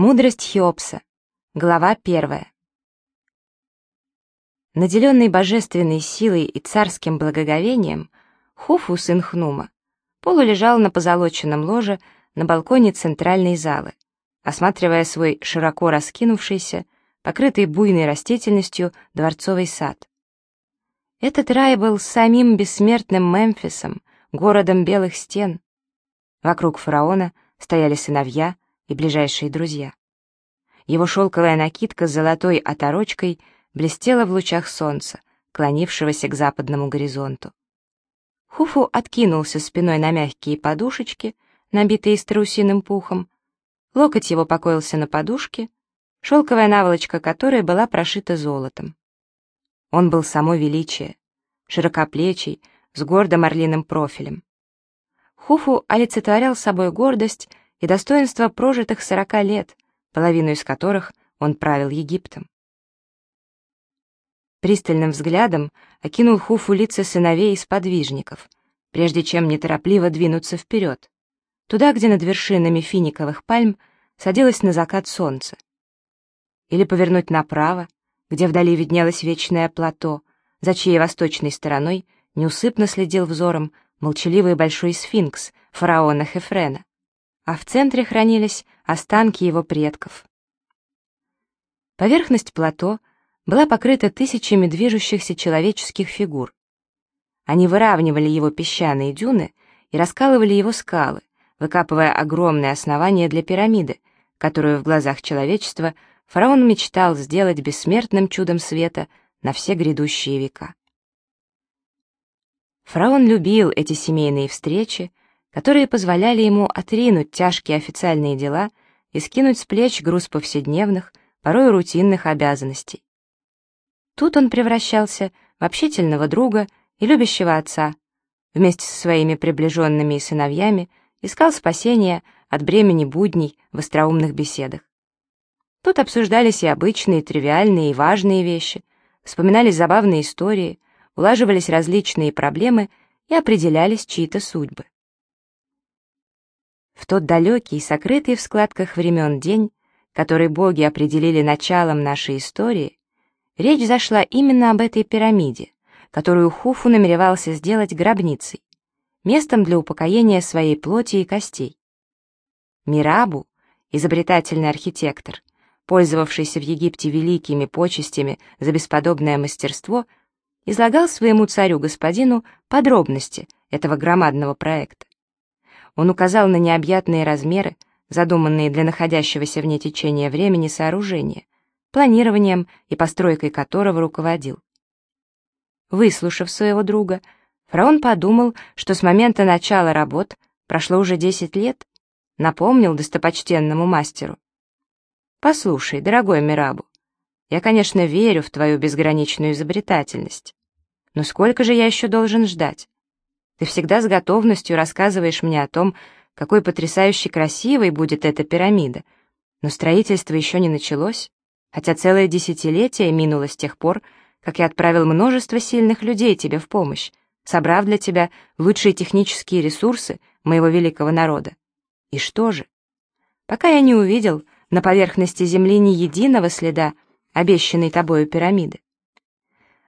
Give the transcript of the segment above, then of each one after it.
Мудрость Хеопса. Глава первая. Наделенный божественной силой и царским благоговением, Хуфу, сын Хнума, полулежал на позолоченном ложе на балконе центральной залы, осматривая свой широко раскинувшийся, покрытый буйной растительностью дворцовый сад. Этот рай был самим бессмертным Мемфисом, городом белых стен. Вокруг фараона стояли сыновья и ближайшие друзья. Его шелковая накидка с золотой оторочкой блестела в лучах солнца, клонившегося к западному горизонту. Хуфу откинулся спиной на мягкие подушечки, набитые страусиным пухом. Локоть его покоился на подушке, шелковая наволочка которой была прошита золотом. Он был само величие, широкоплечий, с гордым орлиным профилем. Хуфу олицетворял собой гордость и достоинство прожитых сорока лет, половину из которых он правил Египтом. Пристальным взглядом окинул Хуфу лица сыновей и сподвижников, прежде чем неторопливо двинуться вперед, туда, где над вершинами финиковых пальм садилось на закат солнце. Или повернуть направо, где вдали виднелось вечное плато, за чьей восточной стороной неусыпно следил взором молчаливый большой сфинкс фараона Хефрена, а в центре хранились останки его предков. Поверхность плато была покрыта тысячами движущихся человеческих фигур. Они выравнивали его песчаные дюны и раскалывали его скалы, выкапывая огромное основание для пирамиды, которую в глазах человечества фараон мечтал сделать бессмертным чудом света на все грядущие века. Фараон любил эти семейные встречи, которые позволяли ему отринуть тяжкие официальные дела и скинуть с плеч груз повседневных, порой рутинных обязанностей. Тут он превращался в общительного друга и любящего отца, вместе со своими приближенными и сыновьями искал спасения от бремени будней в остроумных беседах. Тут обсуждались и обычные, тривиальные и важные вещи, вспоминались забавные истории, улаживались различные проблемы и определялись чьи-то судьбы. В тот далекий, сокрытый в складках времен день, который боги определили началом нашей истории, речь зашла именно об этой пирамиде, которую Хуфу намеревался сделать гробницей, местом для упокоения своей плоти и костей. Мирабу, изобретательный архитектор, пользовавшийся в Египте великими почестями за бесподобное мастерство, излагал своему царю-господину подробности этого громадного проекта. Он указал на необъятные размеры, задуманные для находящегося вне течения времени сооружения, планированием и постройкой которого руководил. Выслушав своего друга, фараон подумал, что с момента начала работ прошло уже 10 лет, напомнил достопочтенному мастеру. Послушай, дорогой Мирабу, я, конечно, верю в твою безграничную изобретательность. Но сколько же я еще должен ждать? Ты всегда с готовностью рассказываешь мне о том, какой потрясающе красивой будет эта пирамида. Но строительство еще не началось, хотя целое десятилетие минуло с тех пор, как я отправил множество сильных людей тебе в помощь, собрав для тебя лучшие технические ресурсы моего великого народа. И что же? Пока я не увидел, на поверхности Земли ни единого следа обещанной тобою пирамиды.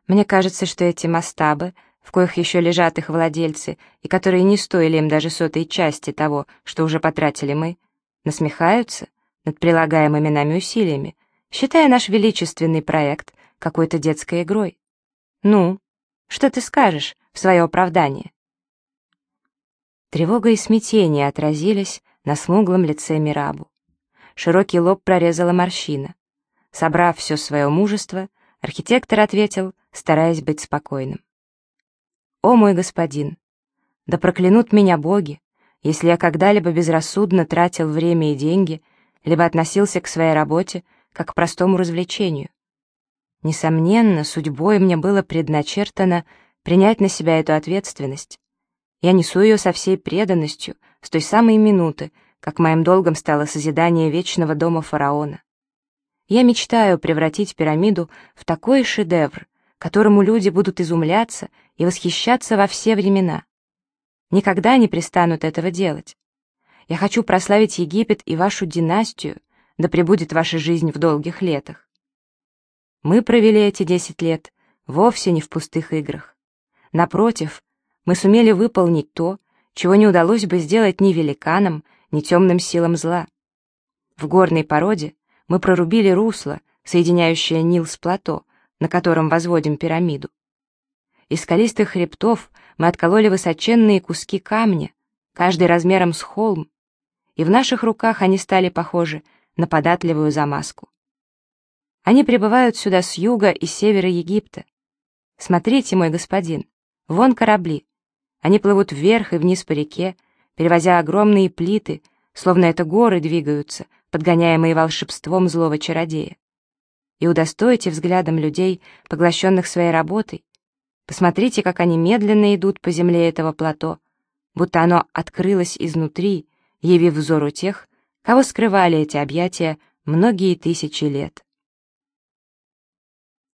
Мне кажется, что эти мастабы, в коих еще лежат их владельцы, и которые не стоили им даже сотой части того, что уже потратили мы, насмехаются над прилагаемыми нами усилиями, считая наш величественный проект какой-то детской игрой. Ну, что ты скажешь в свое оправдание? Тревога и смятение отразились на смуглом лице Мирабу. Широкий лоб прорезала морщина. Собрав все свое мужество, архитектор ответил, стараясь быть спокойным. «О мой господин, да проклянут меня боги, если я когда-либо безрассудно тратил время и деньги, либо относился к своей работе как к простому развлечению. Несомненно, судьбой мне было предначертано принять на себя эту ответственность. Я несу ее со всей преданностью, с той самой минуты, как моим долгом стало созидание вечного дома фараона. Я мечтаю превратить пирамиду в такой шедевр, которому люди будут изумляться и восхищаться во все времена. Никогда не пристанут этого делать. Я хочу прославить Египет и вашу династию, да пребудет ваша жизнь в долгих летах. Мы провели эти десять лет вовсе не в пустых играх. Напротив, мы сумели выполнить то, чего не удалось бы сделать ни великанам, ни темным силам зла. В горной породе мы прорубили русло, соединяющее Нил с плато, на котором возводим пирамиду. Из скалистых хребтов мы откололи высоченные куски камня, каждый размером с холм, и в наших руках они стали похожи на податливую замазку. Они прибывают сюда с юга и севера Египта. Смотрите, мой господин, вон корабли. Они плывут вверх и вниз по реке, перевозя огромные плиты, словно это горы двигаются, подгоняемые волшебством злого чародея. И удостойте взглядом людей, поглощенных своей работой. Посмотрите, как они медленно идут по земле этого плато, будто оно открылось изнутри, явив взору тех, кого скрывали эти объятия многие тысячи лет.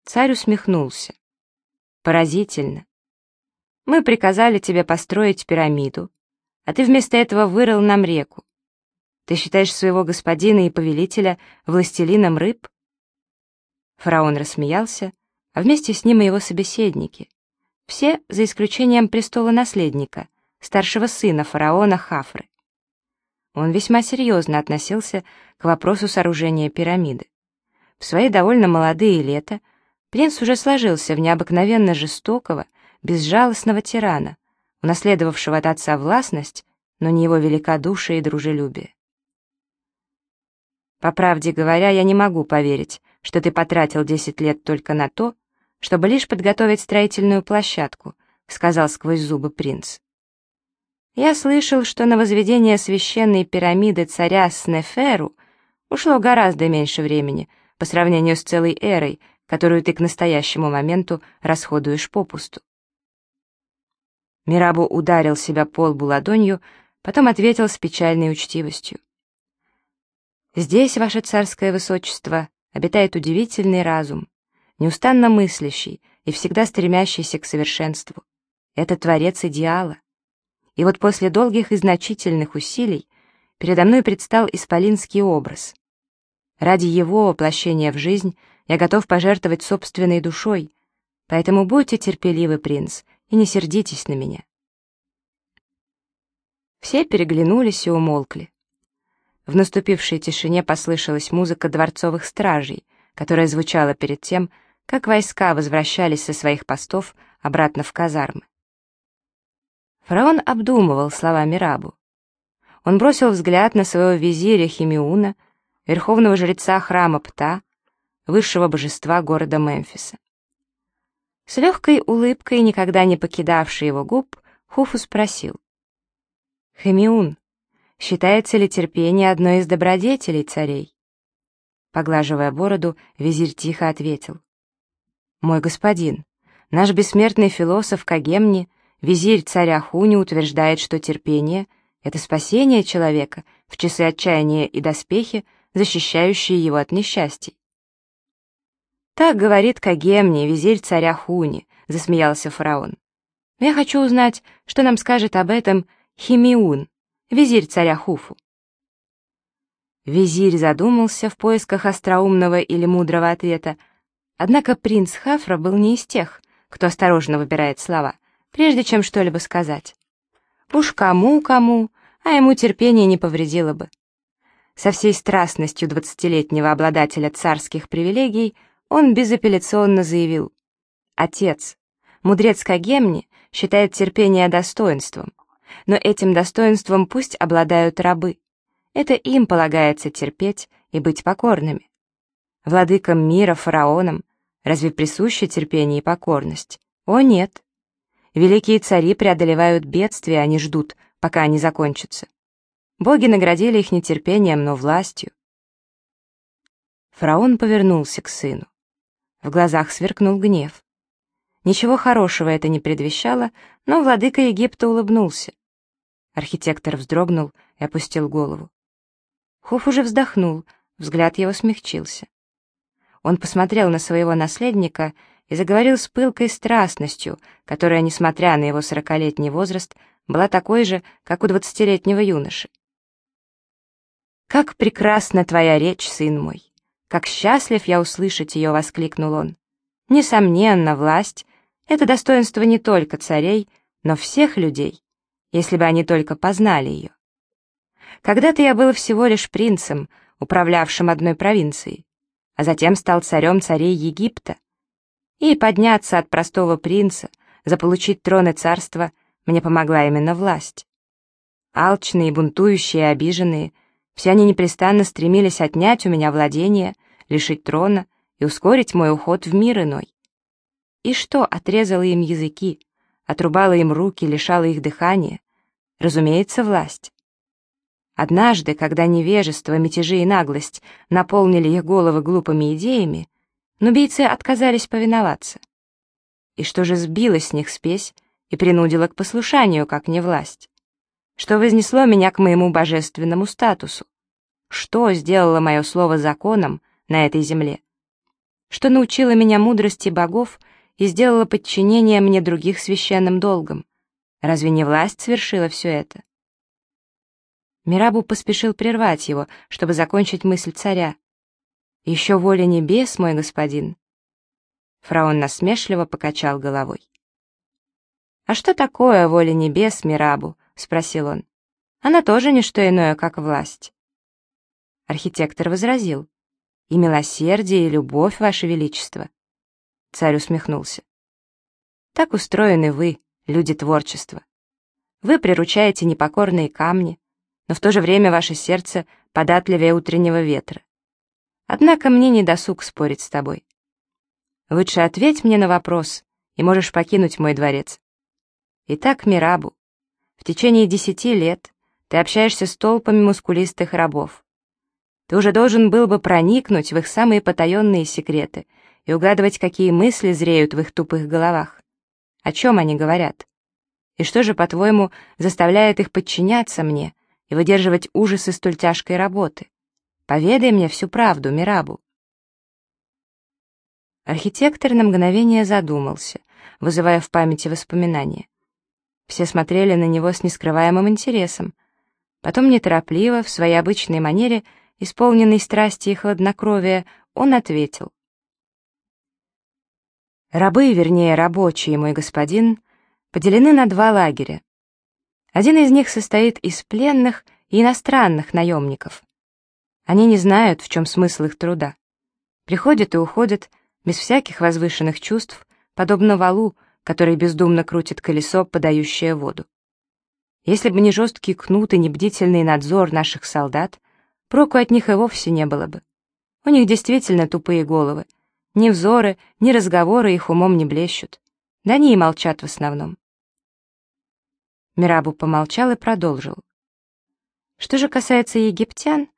Царь усмехнулся. Поразительно. Мы приказали тебе построить пирамиду, а ты вместо этого вырыл нам реку. Ты считаешь своего господина и повелителя властелином рыб? Фараон рассмеялся, а вместе с ним и его собеседники. Все, за исключением престола наследника, старшего сына фараона Хафры. Он весьма серьезно относился к вопросу сооружения пирамиды. В свои довольно молодые лета принц уже сложился в необыкновенно жестокого, безжалостного тирана, унаследовавшего от отца властность, но не его великодушие и дружелюбие. По правде говоря, я не могу поверить, что ты потратил 10 лет только на то, чтобы лишь подготовить строительную площадку, сказал сквозь зубы принц. Я слышал, что на возведение священной пирамиды царя Снеферу ушло гораздо меньше времени по сравнению с целой эрой, которую ты к настоящему моменту расходуешь попусту. Мирабу ударил себя по лбу ладонью, потом ответил с печальной учтивостью. «Здесь, ваше царское высочество, обитает удивительный разум, неустанно мыслящий и всегда стремящийся к совершенству. Это творец идеала. И вот после долгих и значительных усилий передо мной предстал исполинский образ. Ради его воплощения в жизнь я готов пожертвовать собственной душой, поэтому будьте терпеливы, принц, и не сердитесь на меня. Все переглянулись и умолкли. В наступившей тишине послышалась музыка дворцовых стражей, которая звучала перед тем, как войска возвращались со своих постов обратно в казармы. Фараон обдумывал слова Мирабу. Он бросил взгляд на своего визиря Химиуна, верховного жреца храма Пта, высшего божества города Мемфиса. С легкой улыбкой, никогда не покидавшей его губ, Хуфу спросил. «Хемиун, считается ли терпение одной из добродетелей царей?» Поглаживая бороду, визирь тихо ответил. «Мой господин, наш бессмертный философ Кагемни, визирь царя Хуни, утверждает, что терпение — это спасение человека в часы отчаяния и доспехи, защищающие его от несчастий. «Так говорит Кагемни, визирь царя Хуни», — засмеялся фараон. «Но я хочу узнать, что нам скажет об этом Химиун, визирь царя Хуфу». Визирь задумался в поисках остроумного или мудрого ответа, однако принц Хафра был не из тех, кто осторожно выбирает слова, прежде чем что-либо сказать. Уж кому-кому, а ему терпение не повредило бы. Со всей страстностью двадцатилетнего обладателя царских привилегий он безапелляционно заявил. Отец, мудрец Кагемни, считает терпение достоинством, но этим достоинством пусть обладают рабы. Это им полагается терпеть и быть покорными. Владыкам мира, фараонам, разве присуще терпение и покорность? О нет. Великие цари преодолевают бедствия, они ждут, пока они закончатся. Боги наградили их не терпением, но властью. Фараон повернулся к сыну. В глазах сверкнул гнев. Ничего хорошего это не предвещало, но владыка Египта улыбнулся. Архитектор вздрогнул и опустил голову. Хуф уже вздохнул, взгляд его смягчился. Он посмотрел на своего наследника и заговорил с пылкой страстностью, которая, несмотря на его сорокалетний возраст, была такой же, как у двадцатилетнего юноши. «Как прекрасна твоя речь, сын мой! Как счастлив я услышать ее!» — воскликнул он. «Несомненно, власть — это достоинство не только царей, но всех людей, если бы они только познали ее. Когда-то я был всего лишь принцем, управлявшим одной провинцией, а затем стал царем царей Египта. И подняться от простого принца, заполучить трон и царство, мне помогла именно власть. Алчные, бунтующие обиженные — все они непрестанно стремились отнять у меня владение, лишить трона и ускорить мой уход в мир иной. И что отрезало им языки, отрубало им руки, лишало их дыхания? Разумеется, власть. Однажды, когда невежество, мятежи и наглость наполнили их головы глупыми идеями, нубийцы отказались повиноваться. И что же сбило с них спесь и принудило к послушанию, как не власть? что вознесло меня к моему божественному статусу. Что сделало мое слово законом на этой земле? Что научило меня мудрости богов и сделало подчинение мне других священным долгом? Разве не власть совершила все это? Мирабу поспешил прервать его, чтобы закончить мысль царя. «Еще воля небес, мой господин!» Фараон насмешливо покачал головой. «А что такое воля небес, Мирабу?» — спросил он. «Она тоже не что иное, как власть». Архитектор возразил. «И милосердие, и любовь, Ваше Величество». Царь усмехнулся. «Так устроены вы, люди творчества. Вы приручаете непокорные камни, но в то же время ваше сердце податливее утреннего ветра. Однако мне не досуг спорить с тобой. Лучше ответь мне на вопрос, и можешь покинуть мой дворец. Итак, Мирабу, в течение десяти лет ты общаешься с толпами мускулистых рабов. Ты уже должен был бы проникнуть в их самые потаенные секреты и угадывать, какие мысли зреют в их тупых головах. О чем они говорят? И что же, по-твоему, заставляет их подчиняться мне и выдерживать ужасы столь тяжкой работы? Поведай мне всю правду, Мирабу. Архитектор на мгновение задумался, вызывая в памяти воспоминания. Все смотрели на него с нескрываемым интересом. Потом неторопливо, в своей обычной манере, исполненной страсти и хладнокровия, он ответил. «Рабы, вернее, рабочие, мой господин, поделены на два лагеря. Один из них состоит из пленных и иностранных наемников. Они не знают, в чем смысл их труда. Приходят и уходят без всяких возвышенных чувств, подобно валу, который бездумно крутит колесо, подающее воду. Если бы не жесткий кнут и не бдительный надзор наших солдат, проку от них и вовсе не было бы. У них действительно тупые головы. Ни взоры, ни разговоры их умом не блещут. Да они и молчат в основном. Мирабу помолчал и продолжил. Что же касается египтян,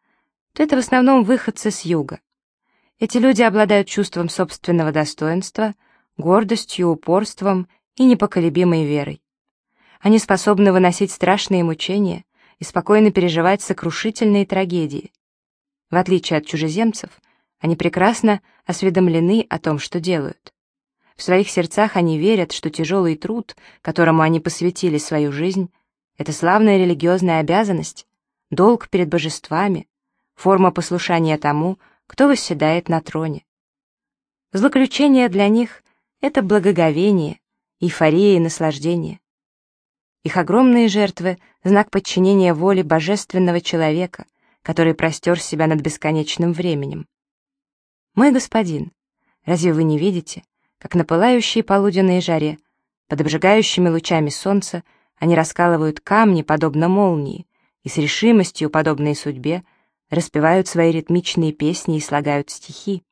то это в основном выходцы с юга. Эти люди обладают чувством собственного достоинства — гордостью, упорством и непоколебимой верой. Они способны выносить страшные мучения и спокойно переживать сокрушительные трагедии. В отличие от чужеземцев, они прекрасно осведомлены о том, что делают. В своих сердцах они верят, что тяжелый труд, которому они посвятили свою жизнь, это славная религиозная обязанность, долг перед божествами, форма послушания тому, кто восседает на троне. Злоключение для них это благоговение, эйфория и наслаждение. Их огромные жертвы — знак подчинения воле божественного человека, который простер себя над бесконечным временем. Мой господин, разве вы не видите, как на пылающей полуденной жаре, под обжигающими лучами солнца, они раскалывают камни, подобно молнии, и с решимостью, подобной судьбе, распевают свои ритмичные песни и слагают стихи.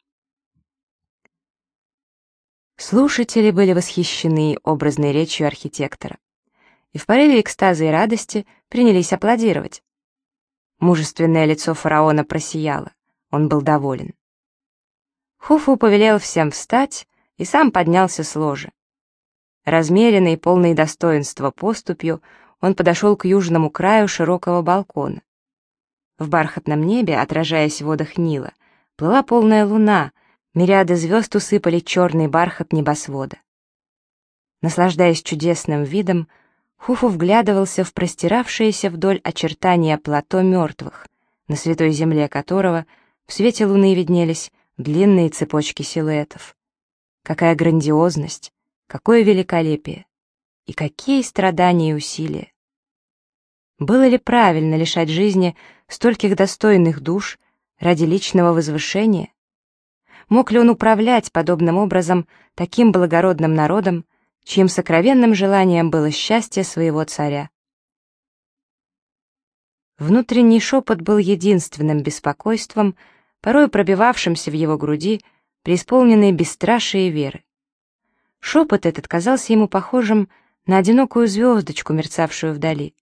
Слушатели были восхищены образной речью архитектора и в порыве экстаза и радости принялись аплодировать. Мужественное лицо фараона просияло, он был доволен. Хуфу повелел всем встать и сам поднялся с ложи. Размеренный, полный достоинства поступью, он подошел к южному краю широкого балкона. В бархатном небе, отражаясь в водах Нила, плыла полная луна — Мириады звезд усыпали черный бархат небосвода. Наслаждаясь чудесным видом, Хуфу вглядывался в простиравшиеся вдоль очертания плато мертвых, на святой земле которого в свете луны виднелись длинные цепочки силуэтов. Какая грандиозность, какое великолепие и какие страдания и усилия. Было ли правильно лишать жизни стольких достойных душ ради личного возвышения? Мог ли он управлять подобным образом таким благородным народом, чьим сокровенным желанием было счастье своего царя? Внутренний шепот был единственным беспокойством, порой пробивавшимся в его груди, преисполненной бесстрашие веры. Шепот этот казался ему похожим на одинокую звездочку, мерцавшую вдали.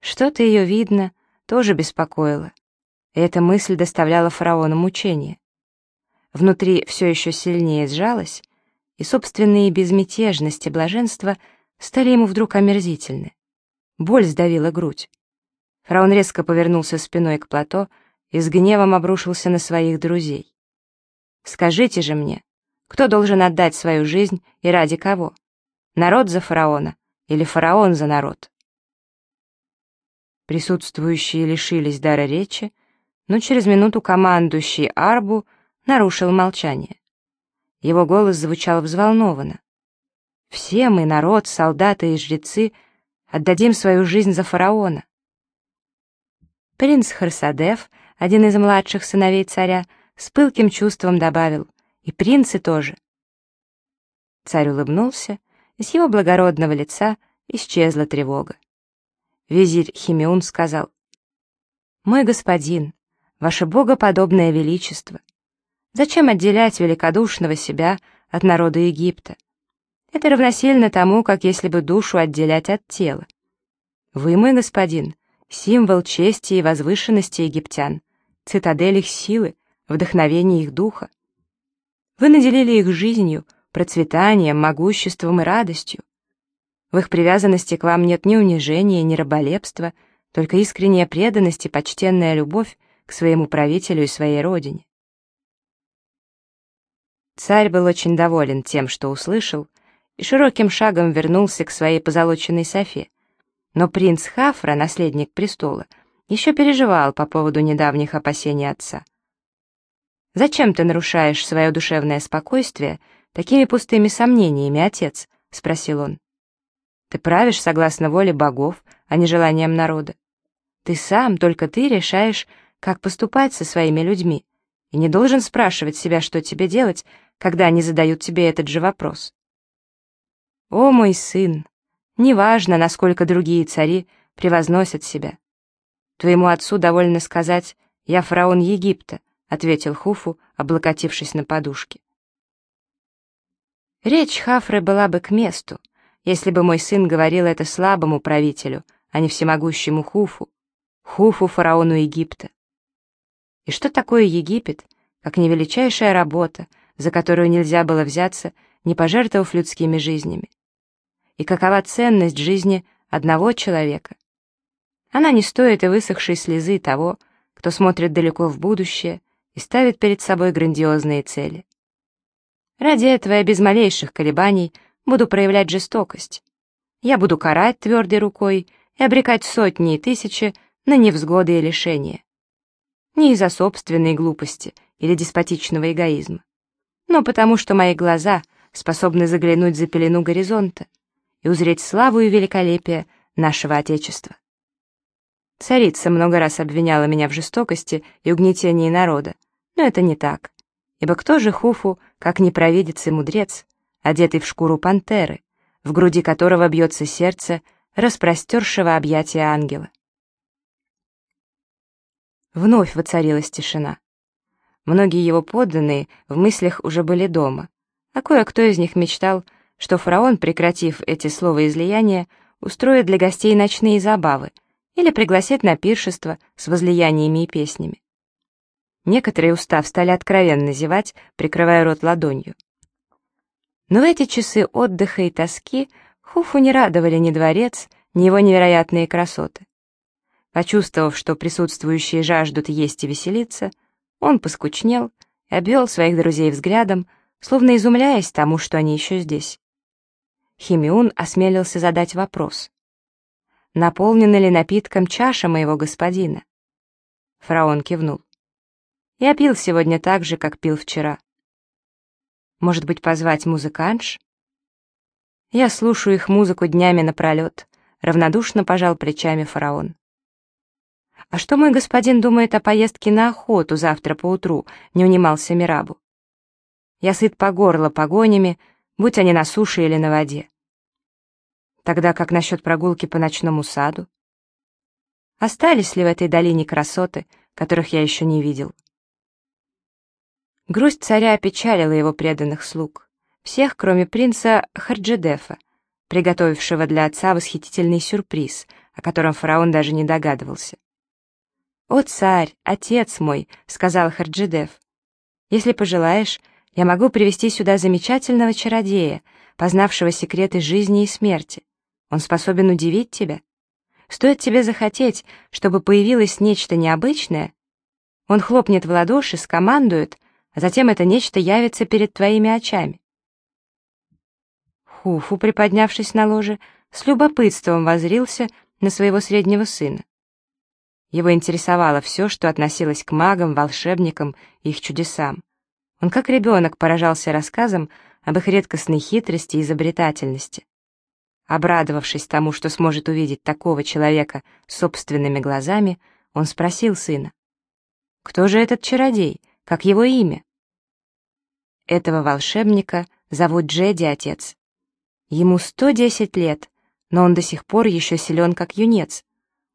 Что-то ее видно, тоже беспокоило, и эта мысль доставляла фараону мучение. Внутри все еще сильнее сжалось, и собственные безмятежность и блаженство стали ему вдруг омерзительны. Боль сдавила грудь. Фараон резко повернулся спиной к плато и с гневом обрушился на своих друзей. «Скажите же мне, кто должен отдать свою жизнь и ради кого? Народ за фараона или фараон за народ?» Присутствующие лишились дара речи, но через минуту командующий Арбу нарушил молчание. Его голос звучал взволнованно. «Все мы, народ, солдаты и жрецы, отдадим свою жизнь за фараона. Принц Харсадев, один из младших сыновей царя, с пылким чувством добавил «И принцы тоже». Царь улыбнулся, и с его благородного лица исчезла тревога. Визирь Химеун сказал «Мой господин, ваше богоподобное величество, зачем отделять великодушного себя от народа Египта? Это равносильно тому, как если бы душу отделять от тела. Вы, мой господин, — символ чести и возвышенности египтян, цитадель их силы, вдохновение их духа. Вы наделили их жизнью, процветанием, могуществом и радостью. В их привязанности к вам нет ни унижения, ни раболепства, только искренняя преданность и почтенная любовь к своему правителю и своей родине. Царь был очень доволен тем, что услышал, и широким шагом вернулся к своей позолоченной софе, но принц Хафра, наследник престола, еще переживал по поводу недавних опасений отца. «Зачем ты нарушаешь свое душевное спокойствие такими пустыми сомнениями, отец?» — спросил он. «Ты правишь согласно воле богов, а не желаниям народа. Ты сам, только ты решаешь, как поступать со своими людьми, и не должен спрашивать себя, что тебе делать, когда они задают тебе этот же вопрос. О, мой сын, Неважно, насколько другие цари превозносят себя. Твоему отцу довольно сказать «Я фараон Египта», — ответил Хуфу, облокотившись на подушке. Речь Хафры была бы к месту, если бы мой сын говорил это слабому правителю, а не всемогущему Хуфу, Хуфу фараону Египта. И что такое Египет, как не величайшая работа, за которую нельзя было взяться, не пожертвовав людскими жизнями? и какова ценность жизни одного человека. Она не стоит и высохшей слезы того, кто смотрит далеко в будущее и ставит перед собой грандиозные цели. Ради этого я без малейших колебаний буду проявлять жестокость. Я буду карать твердой рукой и обрекать сотни и тысячи на невзгоды и лишения. Не из-за собственной глупости или деспотичного эгоизма, но потому что мои глаза способны заглянуть за пелену горизонта, и узреть славу и великолепие нашего Отечества. Царица много раз обвиняла меня в жестокости и угнетении народа, но это не так, ибо кто же Хуфу, как не провидец и мудрец, одетый в шкуру пантеры, в груди которого бьется сердце распростершего объятия ангела. Вновь воцарилась тишина. Многие его подданные в мыслях уже были дома, а кое-кто из них мечтал что фараон, прекратив эти словоизлияния, устроит для гостей ночные забавы или пригласит на пиршество с возлияниями и песнями. Некоторые уста стали откровенно зевать, прикрывая рот ладонью. Но в эти часы отдыха и тоски Хуфу не радовали ни дворец, ни его невероятные красоты. Почувствовав, что присутствующие жаждут есть и веселиться, он поскучнел и обвел своих друзей взглядом, словно изумляясь тому, что они еще здесь. Химиун осмелился задать вопрос. «Наполнена ли напитком чаша моего господина?» Фараон кивнул. «Я пил сегодня так же, как пил вчера». «Может быть, позвать музыканш?» «Я слушаю их музыку днями напролет», — равнодушно пожал плечами фараон. «А что мой господин думает о поездке на охоту завтра поутру?» — не унимался Мирабу. «Я сыт по горло погонями, будь они на суше или на воде». «Тогда как насчет прогулки по ночному саду?» Остались ли в этой долине красоты, которых я еще не видел? Грусть царя опечалила его преданных слуг, всех, кроме принца Харджедефа, приготовившего для отца восхитительный сюрприз, о котором фараон даже не догадывался. «О, царь, отец мой!» — сказал Харджидев. «Если пожелаешь, я могу привести сюда замечательного чародея, познавшего секреты жизни и смерти. Он способен удивить тебя. Стоит тебе захотеть, чтобы появилось нечто необычное, он хлопнет в ладоши, скомандует, а затем это нечто явится перед твоими очами». Хуфу, приподнявшись на ложе, с любопытством возрился на своего среднего сына. Его интересовало все, что относилось к магам, волшебникам и их чудесам. Он как ребенок поражался рассказам об их редкостной хитрости и изобретательности. Обрадовавшись тому, что сможет увидеть такого человека собственными глазами, он спросил сына, «Кто же этот чародей? Как его имя?» Этого волшебника зовут Джеди, отец. Ему 110 лет, но он до сих пор еще силен, как юнец.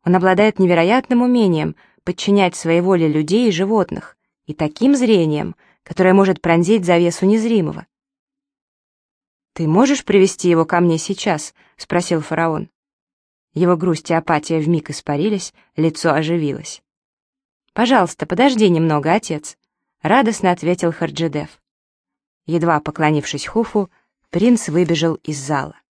Он обладает невероятным умением подчинять своей воле людей и животных, и таким зрением, которое может пронзить завесу незримого. «Ты можешь привести его ко мне сейчас?» — спросил фараон. Его грусть и апатия вмиг испарились, лицо оживилось. «Пожалуйста, подожди немного, отец», — радостно ответил Харджидев. Едва поклонившись Хуфу, принц выбежал из зала.